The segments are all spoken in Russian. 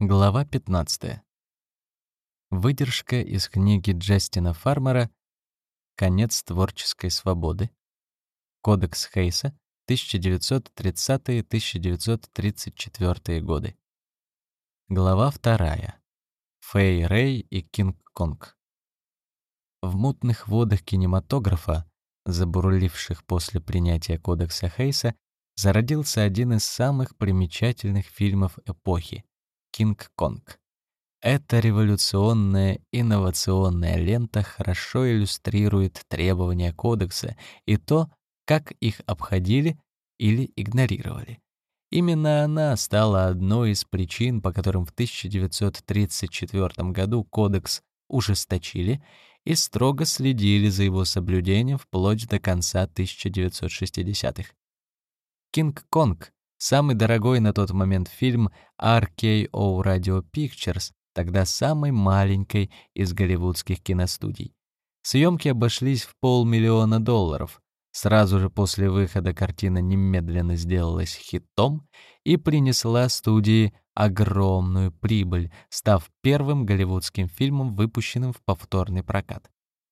Глава 15. Выдержка из книги Джастина Фармера «Конец творческой свободы». Кодекс Хейса, 1930-1934 годы. Глава 2. Фэй Рэй и Кинг-Конг. В мутных водах кинематографа, забурливших после принятия Кодекса Хейса, зародился один из самых примечательных фильмов эпохи Кинг-Конг. Эта революционная инновационная лента хорошо иллюстрирует требования кодекса и то, как их обходили или игнорировали. Именно она стала одной из причин, по которым в 1934 году кодекс ужесточили и строго следили за его соблюдением вплоть до конца 1960-х. «Кинг-Конг» Самый дорогой на тот момент фильм RKO Radio Pictures, тогда самой маленькой из голливудских киностудий. Съемки обошлись в полмиллиона долларов. Сразу же после выхода картина немедленно сделалась хитом и принесла студии огромную прибыль, став первым голливудским фильмом, выпущенным в повторный прокат.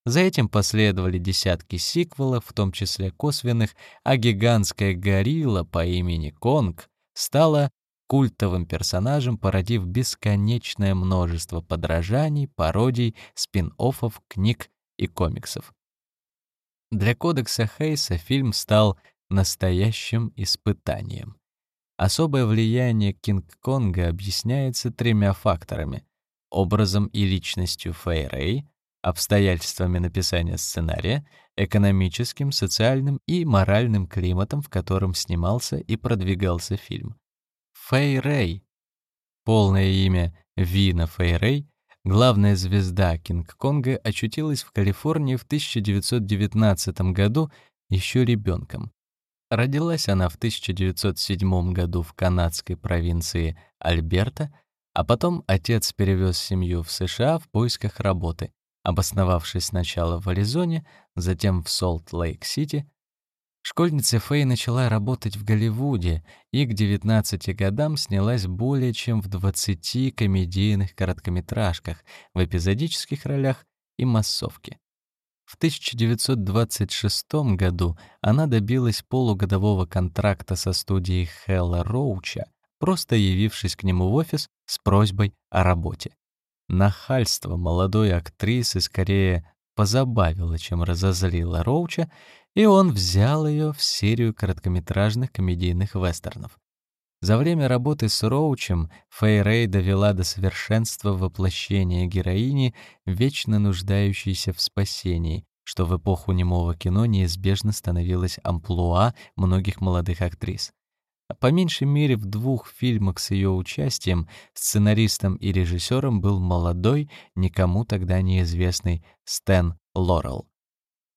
За этим последовали десятки сиквелов, в том числе косвенных, а гигантская горилла по имени Конг стала культовым персонажем, породив бесконечное множество подражаний, пародий, спин-оффов, книг и комиксов. Для кодекса Хейса фильм стал настоящим испытанием. Особое влияние Кинг-Конга объясняется тремя факторами — образом и личностью Фэй Рэй, обстоятельствами написания сценария, экономическим, социальным и моральным климатом, в котором снимался и продвигался фильм. Фэй Рэй, полное имя Вина Фэй Рэй, главная звезда Кинг-Конга, очутилась в Калифорнии в 1919 году еще ребенком. Родилась она в 1907 году в канадской провинции Альберта, а потом отец перевез семью в США в поисках работы обосновавшись сначала в Аризоне, затем в Солт-Лейк-Сити, школьница Фэй начала работать в Голливуде и к 19 годам снялась более чем в 20 комедийных короткометражках в эпизодических ролях и массовке. В 1926 году она добилась полугодового контракта со студией Хэлла Роуча, просто явившись к нему в офис с просьбой о работе. Нахальство молодой актрисы скорее позабавило, чем разозлило Роуча, и он взял ее в серию короткометражных комедийных вестернов. За время работы с Роучем Фэй Рэй довела до совершенства воплощение героини, вечно нуждающейся в спасении, что в эпоху немого кино неизбежно становилось амплуа многих молодых актрис. По меньшей мере в двух фильмах с ее участием сценаристом и режиссером был молодой, никому тогда неизвестный Стэн Лорел.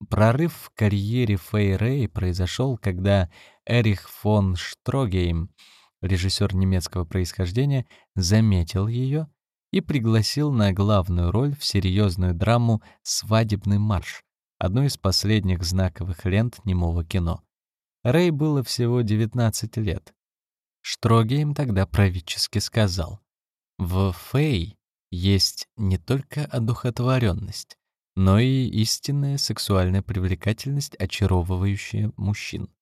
Прорыв в карьере Фэй Рэй произошел, когда Эрих фон Штрогейм, режиссер немецкого происхождения, заметил ее и пригласил на главную роль в серьезную драму «Свадебный марш», одну из последних знаковых лент немого кино. Рэй было всего 19 лет. Строгий им тогда правительски сказал, «В Фэй есть не только одухотворенность, но и истинная сексуальная привлекательность, очаровывающая мужчин».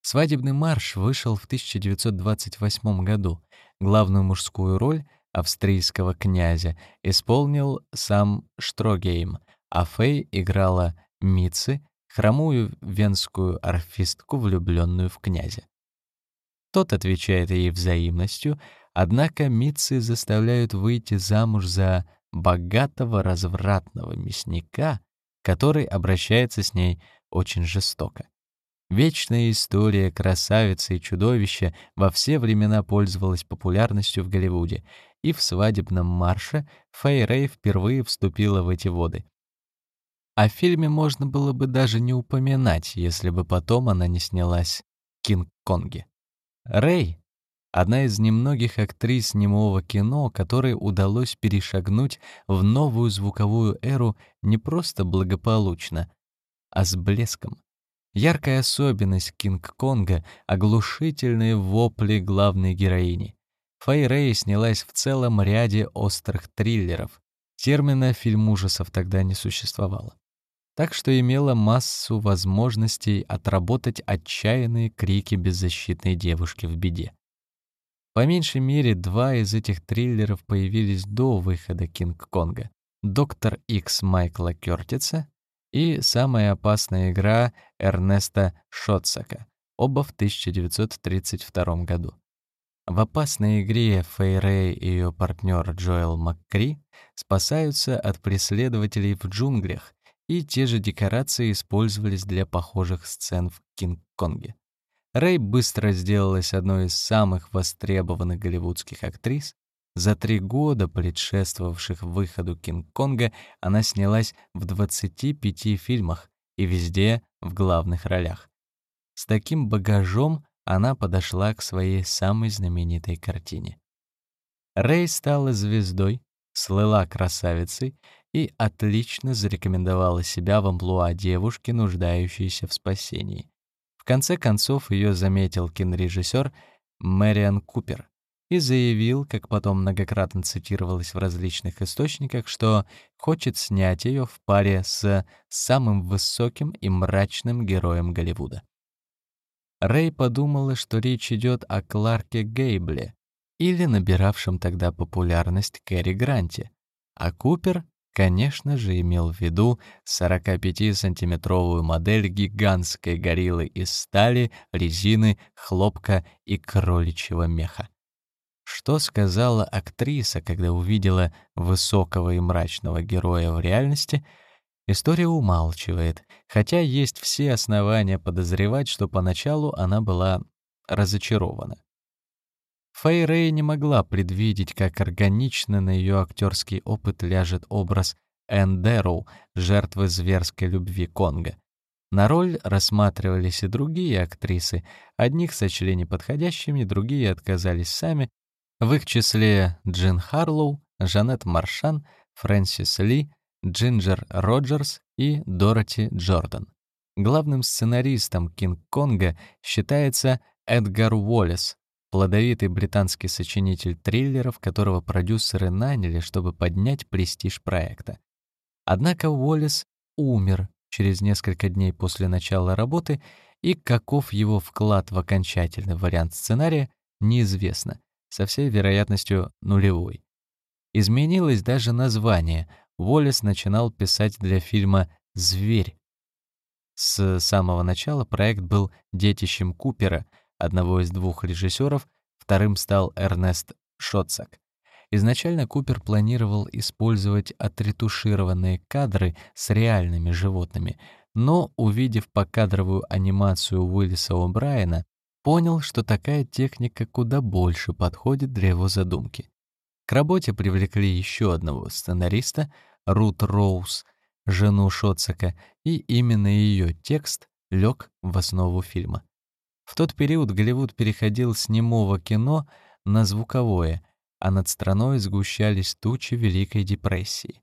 «Свадебный марш» вышел в 1928 году. Главную мужскую роль австрийского князя исполнил сам Штрогейм, а Фэй играла Митцы, хромую венскую орфистку, влюбленную в князя. Тот отвечает ей взаимностью, однако Митцы заставляют выйти замуж за богатого развратного мясника, который обращается с ней очень жестоко. Вечная история красавицы и чудовища во все времена пользовалась популярностью в Голливуде, и в свадебном марше Фэй Рэй впервые вступила в эти воды. О фильме можно было бы даже не упоминать, если бы потом она не снялась в «Кинг-Конге». Рэй — одна из немногих актрис немого кино, которой удалось перешагнуть в новую звуковую эру не просто благополучно, а с блеском. Яркая особенность Кинг-Конга — оглушительные вопли главной героини. Фэй Рэй снялась в целом ряде острых триллеров. Термина «фильм ужасов» тогда не существовало. Так что имела массу возможностей отработать отчаянные крики беззащитной девушки в беде. По меньшей мере, два из этих триллеров появились до выхода «Кинг-Конга». «Доктор Икс» Майкла Кёртица и «Самая опасная игра» Эрнеста Шотсака, оба в 1932 году. В опасной игре Фейрей и ее партнер Джоэл МакКри спасаются от преследователей в джунглях, и те же декорации использовались для похожих сцен в Кинг-Конге. Рэй быстро сделалась одной из самых востребованных голливудских актрис. За три года, предшествовавших выходу Кинг-Конга, она снялась в 25 фильмах и везде в главных ролях. С таким багажом она подошла к своей самой знаменитой картине. Рэй стала звездой, слыла красавицей и отлично зарекомендовала себя в амплуа девушки, нуждающейся в спасении. В конце концов ее заметил кинорежиссер Мэриан Купер и заявил, как потом многократно цитировалось в различных источниках, что хочет снять ее в паре с самым высоким и мрачным героем Голливуда. Рэй подумала, что речь идет о Кларке Гейбле или набиравшем тогда популярность Кэрри Гранте, а Купер, конечно же, имел в виду 45-сантиметровую модель гигантской гориллы из стали, резины, хлопка и кроличьего меха. Что сказала актриса, когда увидела высокого и мрачного героя в реальности — История умалчивает, хотя есть все основания подозревать, что поначалу она была разочарована. Фэй Рэй не могла предвидеть, как органично на ее актерский опыт ляжет образ Энн Дэроу, жертвы зверской любви Конга. На роль рассматривались и другие актрисы, одних сочли неподходящими, другие отказались сами, в их числе Джин Харлоу, Жанет Маршан, Фрэнсис Ли, Джинджер Роджерс и Дороти Джордан. Главным сценаристом «Кинг-Конга» считается Эдгар Уоллес, плодовитый британский сочинитель триллеров, которого продюсеры наняли, чтобы поднять престиж проекта. Однако Уоллес умер через несколько дней после начала работы, и каков его вклад в окончательный вариант сценария, неизвестно, со всей вероятностью нулевой. Изменилось даже название, Уоллес начинал писать для фильма «Зверь». С самого начала проект был детищем Купера, одного из двух режиссеров, вторым стал Эрнест Шотцак. Изначально Купер планировал использовать отретушированные кадры с реальными животными, но, увидев покадровую анимацию Уиллиса О'Брайена, понял, что такая техника куда больше подходит для его задумки. К работе привлекли еще одного сценариста, Рут Роуз, жену Шоцака, и именно ее текст лег в основу фильма. В тот период Голливуд переходил с немого кино на звуковое, а над страной сгущались тучи Великой депрессии.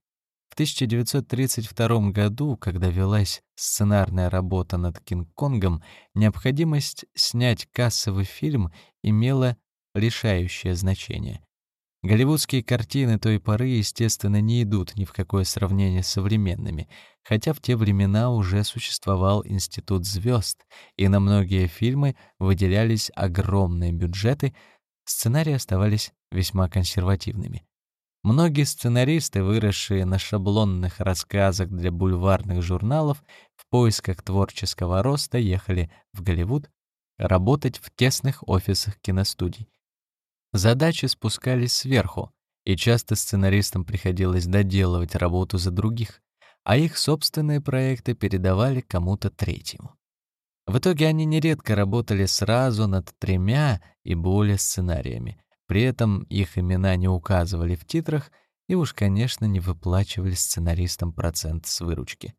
В 1932 году, когда велась сценарная работа над Кинг-Конгом, необходимость снять кассовый фильм имела решающее значение. Голливудские картины той поры, естественно, не идут ни в какое сравнение с современными, хотя в те времена уже существовал Институт звезд, и на многие фильмы выделялись огромные бюджеты, сценарии оставались весьма консервативными. Многие сценаристы, выросшие на шаблонных рассказах для бульварных журналов, в поисках творческого роста ехали в Голливуд работать в тесных офисах киностудий. Задачи спускались сверху, и часто сценаристам приходилось доделывать работу за других, а их собственные проекты передавали кому-то третьему. В итоге они нередко работали сразу над тремя и более сценариями. При этом их имена не указывали в титрах и уж, конечно, не выплачивали сценаристам процент с выручки.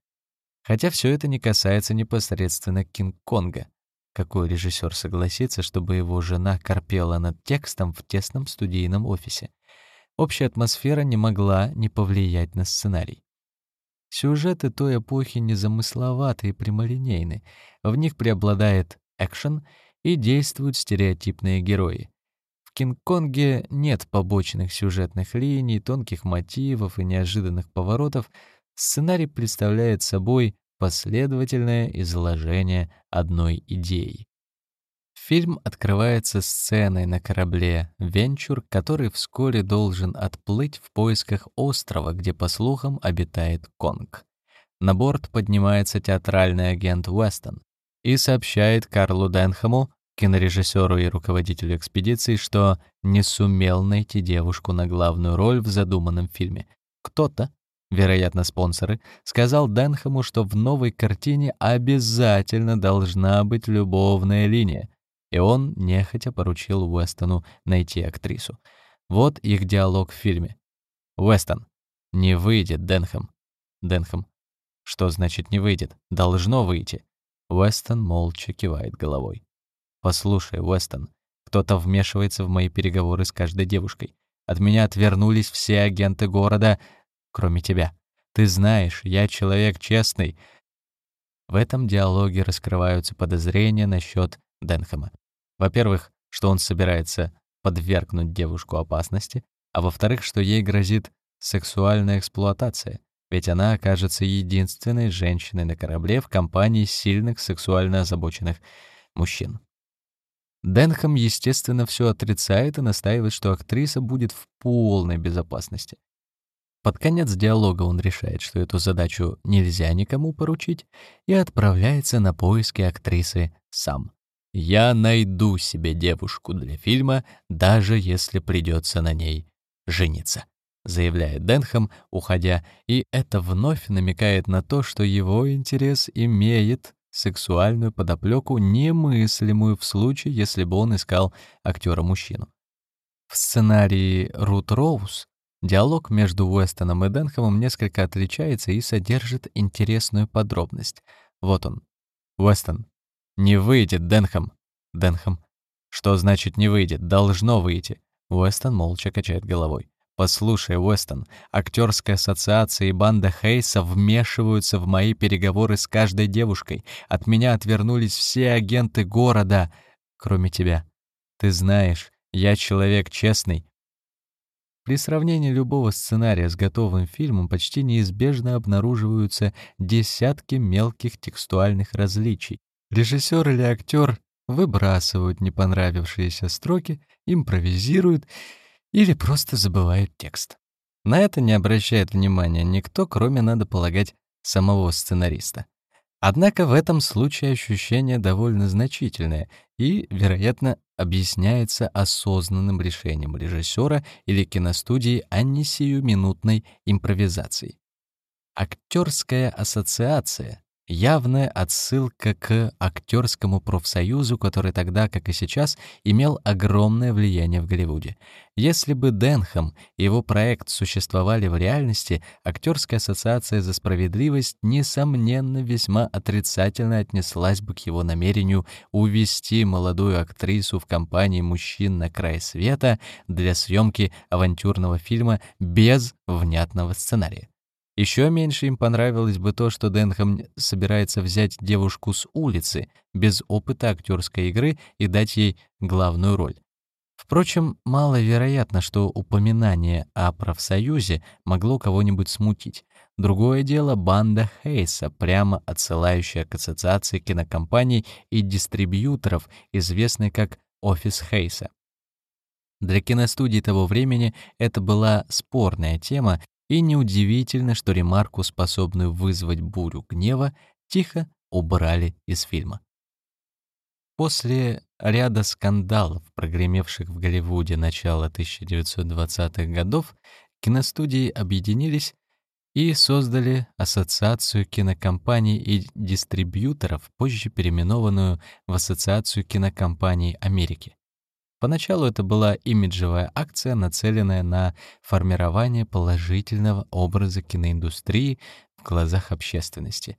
Хотя все это не касается непосредственно Кинг-Конга. Какой режиссер согласится, чтобы его жена корпела над текстом в тесном студийном офисе? Общая атмосфера не могла не повлиять на сценарий. Сюжеты той эпохи незамысловаты и прямолинейны. В них преобладает экшен и действуют стереотипные герои. В Кинг-Конге нет побочных сюжетных линий, тонких мотивов и неожиданных поворотов. Сценарий представляет собой последовательное изложение одной идеи. Фильм открывается сценой на корабле «Венчур», который вскоре должен отплыть в поисках острова, где, по слухам, обитает Конг. На борт поднимается театральный агент Уэстон и сообщает Карлу Денхэму, кинорежиссеру и руководителю экспедиции, что не сумел найти девушку на главную роль в задуманном фильме. Кто-то, вероятно, спонсоры, сказал Денхэму, что в новой картине обязательно должна быть любовная линия, и он нехотя поручил Уэстону найти актрису. Вот их диалог в фильме. «Уэстон, не выйдет, Денхэм». Денхэм. «Что значит не выйдет? Должно выйти». Уэстон молча кивает головой. «Послушай, Уэстон, кто-то вмешивается в мои переговоры с каждой девушкой. От меня отвернулись все агенты города, кроме тебя. Ты знаешь, я человек честный». В этом диалоге раскрываются подозрения насчет Денхэма. Во-первых, что он собирается подвергнуть девушку опасности, а во-вторых, что ей грозит сексуальная эксплуатация, ведь она окажется единственной женщиной на корабле в компании сильных сексуально озабоченных мужчин. Денхэм, естественно, все отрицает и настаивает, что актриса будет в полной безопасности. Под конец диалога он решает, что эту задачу нельзя никому поручить, и отправляется на поиски актрисы сам. Я найду себе девушку для фильма, даже если придется на ней жениться, заявляет Денхэм, уходя, и это вновь намекает на то, что его интерес имеет сексуальную подоплеку, немыслимую в случае, если бы он искал актера-мужчину. В сценарии Рут Роуз диалог между Уэстоном и Денхэмом несколько отличается и содержит интересную подробность. Вот он. Уэстон, «Не выйдет, Денхэм!» Денхэм. «Что значит не выйдет? Должно выйти!» Уэстон молча качает головой. «Послушай, Уэстон, актерская ассоциация и банда Хейса вмешиваются в мои переговоры с каждой девушкой. От меня отвернулись все агенты города, кроме тебя. Ты знаешь, я человек честный». При сравнении любого сценария с готовым фильмом почти неизбежно обнаруживаются десятки мелких текстуальных различий, Режиссер или актер выбрасывают не понравившиеся строки, импровизируют или просто забывают текст. На это не обращает внимания никто, кроме, надо полагать, самого сценариста. Однако в этом случае ощущение довольно значительное и, вероятно, объясняется осознанным решением режиссера или киностудии, а не импровизацией. Актерская ассоциация Явная отсылка к актерскому профсоюзу, который тогда, как и сейчас, имел огромное влияние в Голливуде. Если бы Денхэм и его проект существовали в реальности, актерская ассоциация за справедливость, несомненно, весьма отрицательно отнеслась бы к его намерению увести молодую актрису в компании мужчин на край света для съемки авантюрного фильма без внятного сценария. Еще меньше им понравилось бы то, что Денхэм собирается взять девушку с улицы, без опыта актерской игры, и дать ей главную роль. Впрочем, маловероятно, что упоминание о профсоюзе могло кого-нибудь смутить. Другое дело — банда Хейса, прямо отсылающая к ассоциации кинокомпаний и дистрибьюторов, известной как «Офис Хейса». Для киностудий того времени это была спорная тема, и неудивительно, что ремарку, способную вызвать бурю гнева, тихо убрали из фильма. После ряда скандалов, прогремевших в Голливуде начала 1920-х годов, киностудии объединились и создали Ассоциацию кинокомпаний и дистрибьюторов, позже переименованную в Ассоциацию кинокомпаний Америки. Поначалу это была имиджевая акция, нацеленная на формирование положительного образа киноиндустрии в глазах общественности.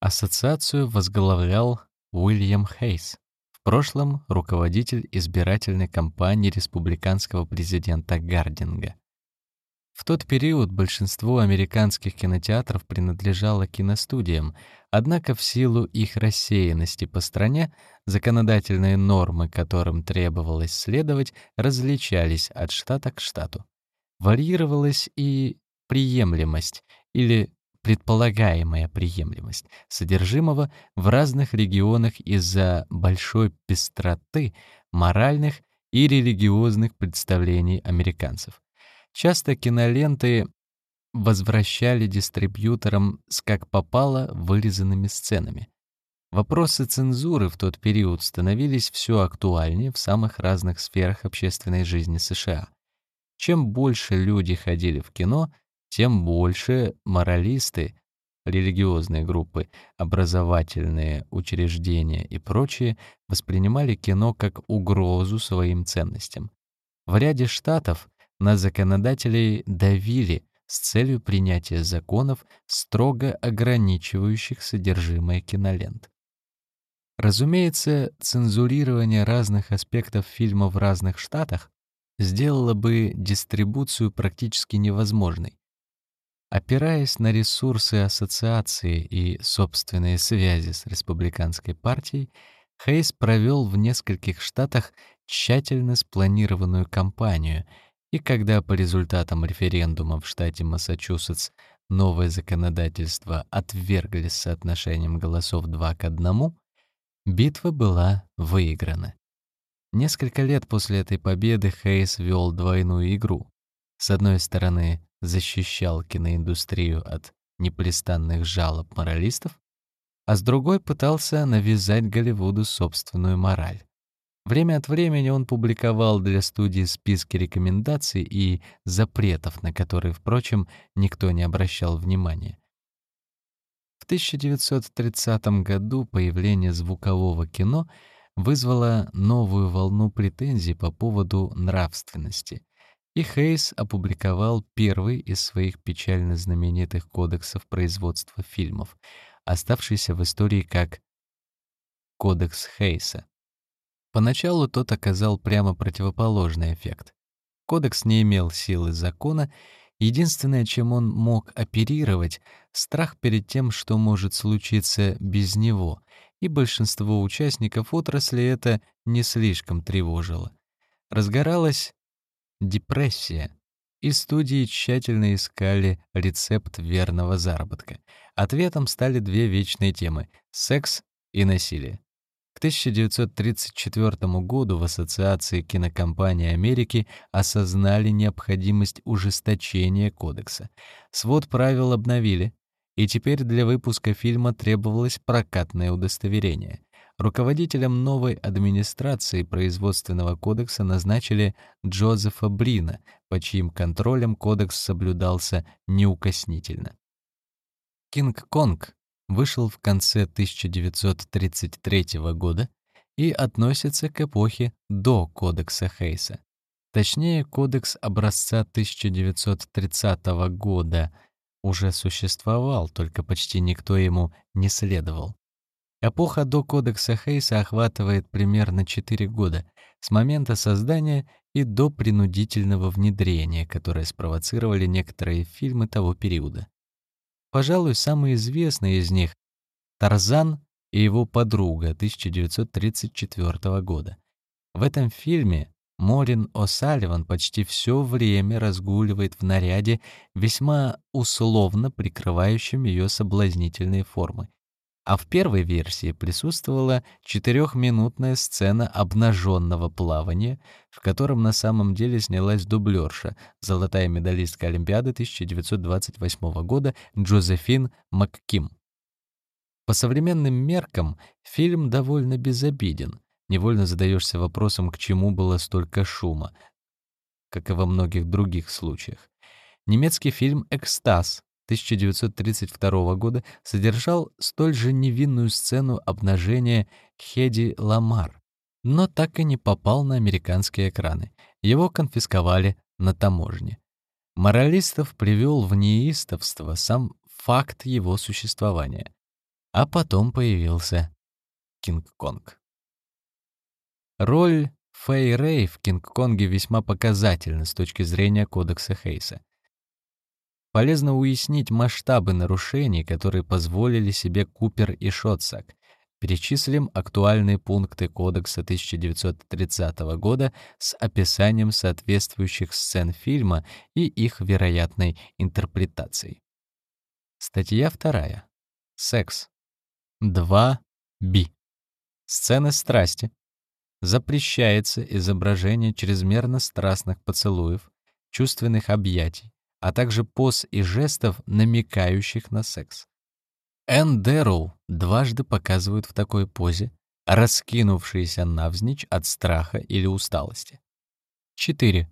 Ассоциацию возглавлял Уильям Хейс, в прошлом руководитель избирательной кампании республиканского президента Гардинга. Тот период большинство американских кинотеатров принадлежало киностудиям, однако в силу их рассеянности по стране законодательные нормы, которым требовалось следовать, различались от штата к штату. Варьировалась и приемлемость или предполагаемая приемлемость содержимого в разных регионах из-за большой пестроты моральных и религиозных представлений американцев. Часто киноленты возвращали дистрибьюторам с как попало вырезанными сценами. Вопросы цензуры в тот период становились все актуальнее в самых разных сферах общественной жизни США. Чем больше люди ходили в кино, тем больше моралисты, религиозные группы, образовательные учреждения и прочие воспринимали кино как угрозу своим ценностям. В ряде штатов на законодателей давили с целью принятия законов, строго ограничивающих содержимое кинолент. Разумеется, цензурирование разных аспектов фильма в разных штатах сделало бы дистрибуцию практически невозможной. Опираясь на ресурсы ассоциации и собственные связи с республиканской партией, Хейс провел в нескольких штатах тщательно спланированную кампанию — и когда по результатам референдума в штате Массачусетс новое законодательство отвергли с соотношением голосов 2 к 1, битва была выиграна. Несколько лет после этой победы Хейс вел двойную игру. С одной стороны, защищал киноиндустрию от непрестанных жалоб моралистов, а с другой пытался навязать Голливуду собственную мораль. Время от времени он публиковал для студии списки рекомендаций и запретов, на которые, впрочем, никто не обращал внимания. В 1930 году появление звукового кино вызвало новую волну претензий по поводу нравственности, и Хейс опубликовал первый из своих печально знаменитых кодексов производства фильмов, оставшийся в истории как «Кодекс Хейса». Поначалу тот оказал прямо противоположный эффект. Кодекс не имел силы закона, единственное, чем он мог оперировать — страх перед тем, что может случиться без него, и большинство участников отрасли это не слишком тревожило. Разгоралась депрессия, и студии тщательно искали рецепт верного заработка. Ответом стали две вечные темы — секс и насилие. К 1934 году в Ассоциации кинокомпаний Америки осознали необходимость ужесточения кодекса. Свод правил обновили, и теперь для выпуска фильма требовалось прокатное удостоверение. Руководителем новой администрации производственного кодекса назначили Джозефа Брина, по чьим контролем кодекс соблюдался неукоснительно. «Кинг-Конг» вышел в конце 1933 года и относится к эпохе до Кодекса Хейса. Точнее, Кодекс образца 1930 года уже существовал, только почти никто ему не следовал. Эпоха до Кодекса Хейса охватывает примерно 4 года, с момента создания и до принудительного внедрения, которое спровоцировали некоторые фильмы того периода. Пожалуй, самый известный из них — «Тарзан и его подруга» 1934 года. В этом фильме Морин О'Салливан почти все время разгуливает в наряде, весьма условно прикрывающем ее соблазнительные формы а в первой версии присутствовала четырехминутная сцена обнаженного плавания, в котором на самом деле снялась дублерша, золотая медалистка Олимпиады 1928 года Джозефин Макким. По современным меркам фильм довольно безобиден. Невольно задаешься вопросом, к чему было столько шума, как и во многих других случаях. Немецкий фильм «Экстаз» 1932 года содержал столь же невинную сцену обнажения Хеди Ламар, но так и не попал на американские экраны. Его конфисковали на таможне. Моралистов привел в неистовство сам факт его существования. А потом появился Кинг-Конг. Роль Фэй Рэй в Кинг-Конге весьма показательна с точки зрения кодекса Хейса. Полезно уяснить масштабы нарушений, которые позволили себе Купер и Шотсак. Перечислим актуальные пункты Кодекса 1930 года с описанием соответствующих сцен фильма и их вероятной интерпретацией. Статья 2. Секс. 2. Би. Сцены страсти. Запрещается изображение чрезмерно страстных поцелуев, чувственных объятий, а также поз и жестов, намекающих на секс. Энн Дэроу дважды показывают в такой позе, раскинувшиеся навзничь от страха или усталости. 4.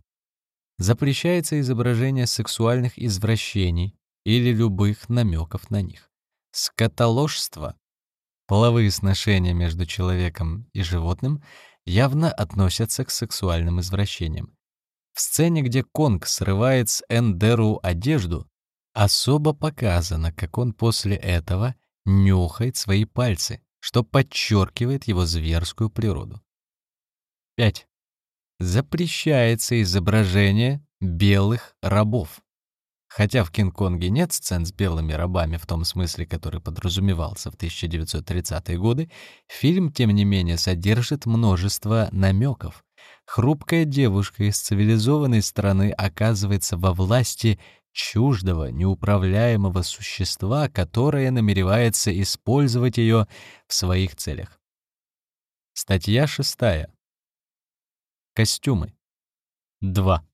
Запрещается изображение сексуальных извращений или любых намеков на них. Скотоложство, половые сношения между человеком и животным явно относятся к сексуальным извращениям. В сцене, где Конг срывает с Эндеру одежду, особо показано, как он после этого нюхает свои пальцы, что подчеркивает его зверскую природу. 5. Запрещается изображение белых рабов. Хотя в Кинг-Конге нет сцен с белыми рабами в том смысле, который подразумевался в 1930-е годы, фильм, тем не менее, содержит множество намеков. Хрупкая девушка из цивилизованной страны оказывается во власти чуждого, неуправляемого существа, которое намеревается использовать ее в своих целях. Статья 6. Костюмы. 2.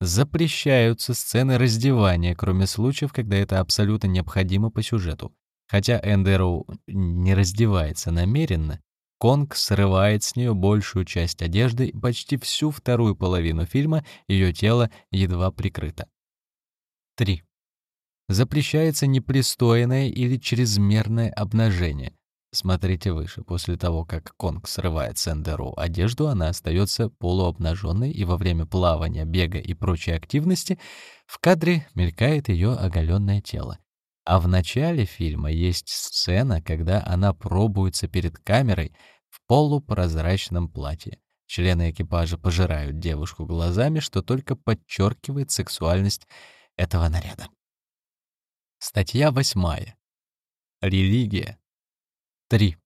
Запрещаются сцены раздевания, кроме случаев, когда это абсолютно необходимо по сюжету. Хотя Эндероу не раздевается намеренно, Конг срывает с нее большую часть одежды, и почти всю вторую половину фильма ее тело едва прикрыто. 3. Запрещается непристойное или чрезмерное обнажение. Смотрите выше. После того, как Конг срывает Сендеру одежду, она остается полуобнаженной, и во время плавания, бега и прочей активности в кадре мелькает ее оголенное тело. А в начале фильма есть сцена, когда она пробуется перед камерой в полупрозрачном платье. Члены экипажа пожирают девушку глазами, что только подчеркивает сексуальность этого наряда. Статья 8. Религия. 3.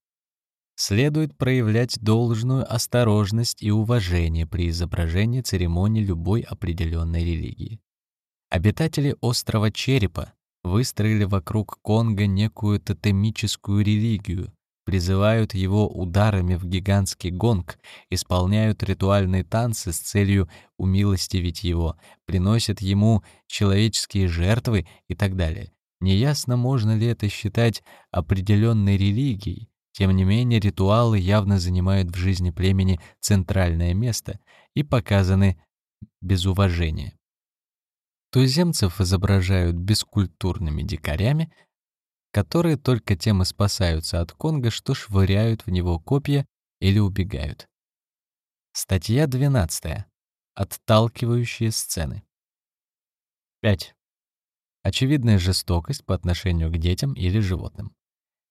Следует проявлять должную осторожность и уважение при изображении церемонии любой определенной религии. Обитатели острова Черепа выстроили вокруг Конга некую тотемическую религию, призывают его ударами в гигантский гонг, исполняют ритуальные танцы с целью умилостивить его, приносят ему человеческие жертвы и так далее. Неясно, можно ли это считать определенной религией. Тем не менее, ритуалы явно занимают в жизни племени центральное место и показаны без уважения. Туземцев изображают бескультурными дикарями, которые только тем и спасаются от Конга, что швыряют в него копья или убегают. Статья 12. Отталкивающие сцены. 5. Очевидная жестокость по отношению к детям или животным.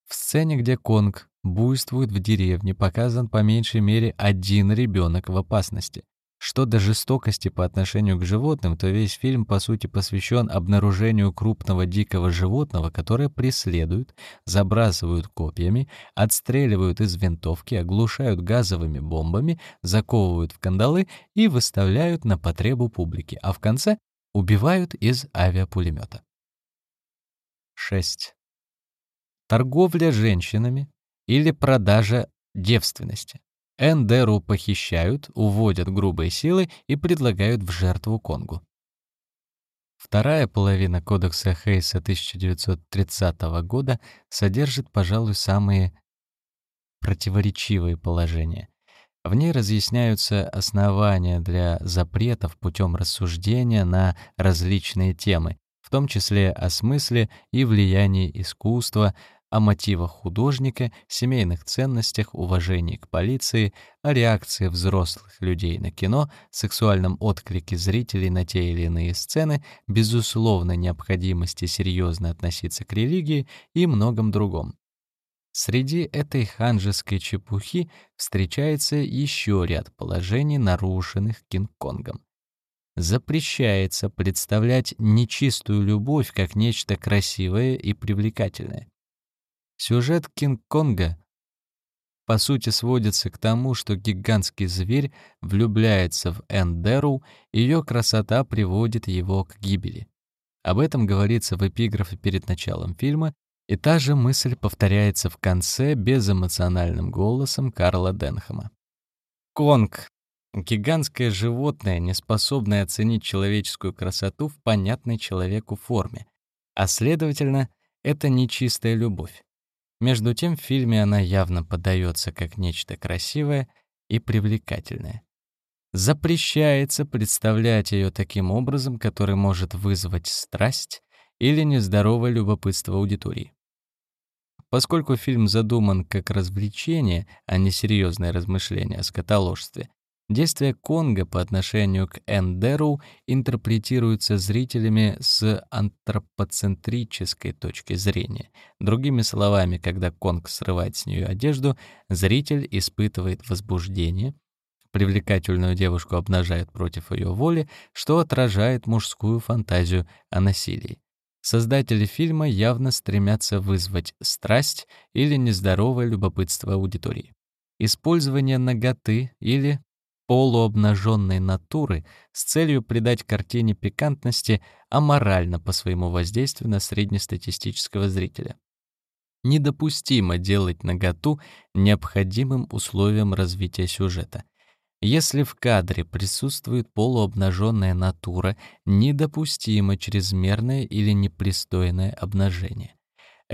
В сцене, где Конг буйствует в деревне, показан по меньшей мере один ребенок в опасности. Что до жестокости по отношению к животным, то весь фильм, по сути, посвящен обнаружению крупного дикого животного, которое преследуют, забрасывают копьями, отстреливают из винтовки, оглушают газовыми бомбами, заковывают в кандалы и выставляют на потребу публики, а в конце убивают из авиапулемета. 6. Торговля женщинами или продажа девственности. Эндеру похищают, уводят грубой силой и предлагают в жертву Конгу. Вторая половина Кодекса Хейса 1930 года содержит, пожалуй, самые противоречивые положения. В ней разъясняются основания для запретов путем рассуждения на различные темы, в том числе о смысле и влиянии искусства, о мотивах художника, семейных ценностях, уважении к полиции, о реакции взрослых людей на кино, сексуальном отклике зрителей на те или иные сцены, безусловной необходимости серьезно относиться к религии и многом другом. Среди этой ханжеской чепухи встречается еще ряд положений, нарушенных Кинг-Конгом. запрещается представлять нечистую любовь как нечто красивое и привлекательное. Сюжет Кинг-Конга по сути сводится к тому, что гигантский зверь влюбляется в Эндеру, ее красота приводит его к гибели. Об этом говорится в эпиграфе перед началом фильма, и та же мысль повторяется в конце безэмоциональным голосом Карла Денхэма. Конг — гигантское животное, не способное оценить человеческую красоту в понятной человеку форме, а следовательно, это нечистая любовь. Между тем в фильме она явно подается как нечто красивое и привлекательное. Запрещается представлять ее таким образом, который может вызвать страсть или нездоровое любопытство аудитории. Поскольку фильм задуман как развлечение, а не серьезное размышление о скотоложстве, Действия Конга по отношению к Эндеру интерпретируются зрителями с антропоцентрической точки зрения. Другими словами, когда Конг срывает с нее одежду, зритель испытывает возбуждение, привлекательную девушку обнажают против ее воли, что отражает мужскую фантазию о насилии. Создатели фильма явно стремятся вызвать страсть или нездоровое любопытство аудитории. Использование наготы или полуобнаженной натуры с целью придать картине пикантности аморально по своему воздействию на среднестатистического зрителя. Недопустимо делать наготу необходимым условием развития сюжета. Если в кадре присутствует полуобнаженная натура, недопустимо чрезмерное или непристойное обнажение.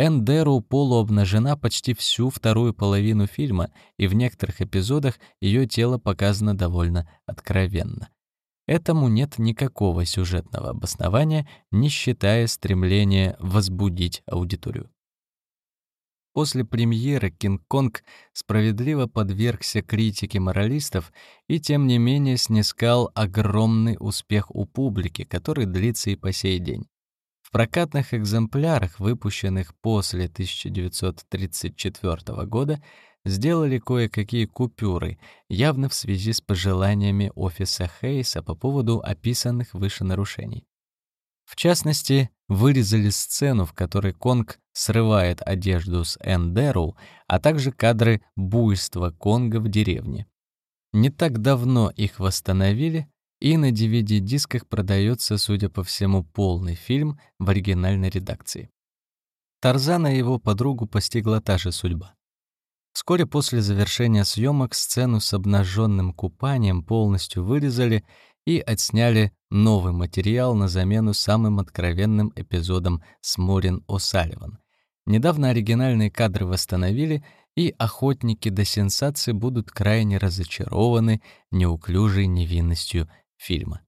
Эндеру полуобнажена почти всю вторую половину фильма, и в некоторых эпизодах ее тело показано довольно откровенно. Этому нет никакого сюжетного обоснования, не считая стремления возбудить аудиторию. После премьеры «Кинг-Конг» справедливо подвергся критике моралистов и, тем не менее, снискал огромный успех у публики, который длится и по сей день. В прокатных экземплярах, выпущенных после 1934 года, сделали кое-какие купюры, явно в связи с пожеланиями офиса Хейса по поводу описанных выше нарушений. В частности, вырезали сцену, в которой Конг срывает одежду с Эндеру, а также кадры буйства Конга в деревне. Не так давно их восстановили, и на DVD-дисках продается, судя по всему, полный фильм в оригинальной редакции. Тарзана и его подругу постигла та же судьба. Вскоре после завершения съемок сцену с обнаженным купанием полностью вырезали и отсняли новый материал на замену самым откровенным эпизодам с Морин О'Салливан. Недавно оригинальные кадры восстановили, и охотники до сенсации будут крайне разочарованы неуклюжей невинностью фильма.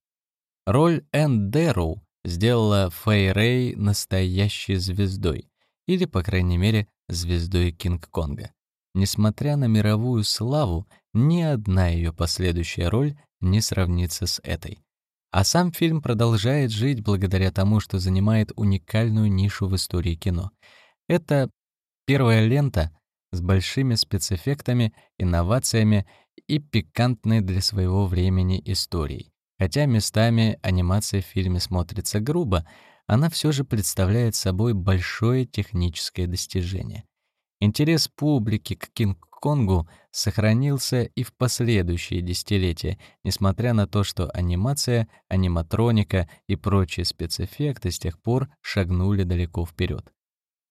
Роль Энн Дэроу сделала Фэй Рэй настоящей звездой, или, по крайней мере, звездой Кинг-Конга. Несмотря на мировую славу, ни одна ее последующая роль не сравнится с этой. А сам фильм продолжает жить благодаря тому, что занимает уникальную нишу в истории кино. Это первая лента с большими спецэффектами, инновациями и пикантной для своего времени историей. Хотя местами анимация в фильме смотрится грубо, она все же представляет собой большое техническое достижение. Интерес публики к Кинг-Конгу сохранился и в последующие десятилетия, несмотря на то, что анимация, аниматроника и прочие спецэффекты с тех пор шагнули далеко вперед.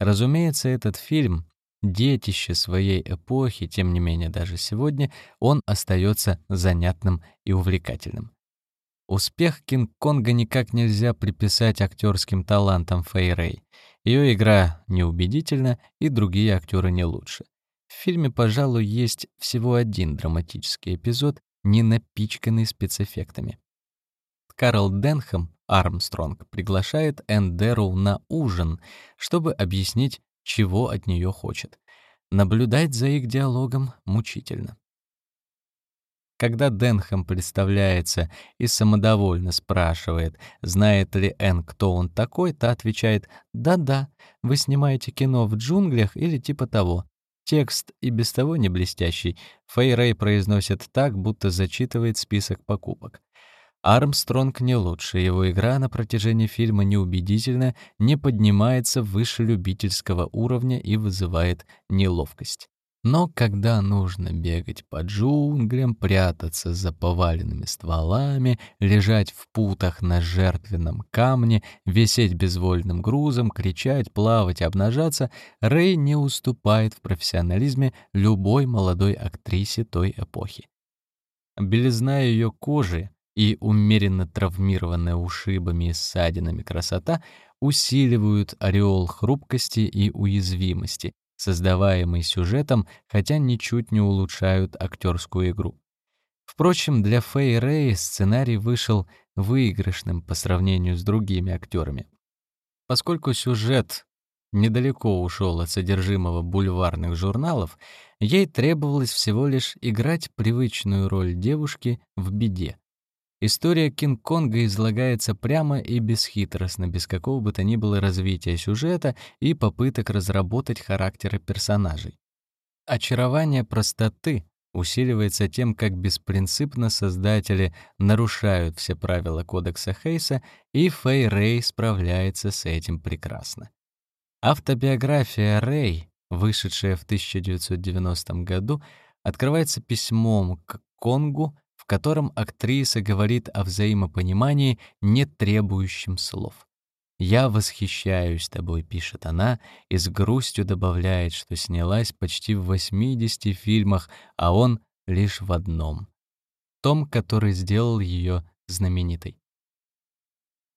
Разумеется, этот фильм — детище своей эпохи, тем не менее даже сегодня он остается занятным и увлекательным. Успех Кинг-Конга никак нельзя приписать актерским талантам Фэй. Ее игра неубедительна, и другие актеры не лучше. В фильме, пожалуй, есть всего один драматический эпизод, не напичканный спецэффектами. Карл Денхэм, Армстронг, приглашает Энн Дэроу на ужин, чтобы объяснить, чего от нее хочет. Наблюдать за их диалогом мучительно. Когда Денхэм представляется и самодовольно спрашивает, знает ли Энн, кто он такой, та отвечает «Да-да, вы снимаете кино в джунглях или типа того». Текст и без того не блестящий. Фэй произносит так, будто зачитывает список покупок. Армстронг не лучше, его игра на протяжении фильма неубедительна, не поднимается выше любительского уровня и вызывает неловкость. Но когда нужно бегать по джунглям, прятаться за поваленными стволами, лежать в путах на жертвенном камне, висеть безвольным грузом, кричать, плавать, обнажаться, Рэй не уступает в профессионализме любой молодой актрисе той эпохи. Белизна ее кожи и умеренно травмированная ушибами и ссадинами красота усиливают ореол хрупкости и уязвимости, создаваемый сюжетом, хотя ничуть не улучшают актерскую игру. Впрочем, для Фэй Рэй сценарий вышел выигрышным по сравнению с другими актерами. Поскольку сюжет недалеко ушел от содержимого бульварных журналов, ей требовалось всего лишь играть привычную роль девушки в беде. История Кинг-Конга излагается прямо и бесхитростно, без какого бы то ни было развития сюжета и попыток разработать характеры персонажей. Очарование простоты усиливается тем, как беспринципно создатели нарушают все правила кодекса Хейса, и Фэй Рэй справляется с этим прекрасно. Автобиография Рэй, вышедшая в 1990 году, открывается письмом к Конгу, котором актриса говорит о взаимопонимании, не требующем слов. «Я восхищаюсь тобой», — пишет она, и с грустью добавляет, что снялась почти в 80 фильмах, а он лишь в одном. Том, который сделал ее знаменитой.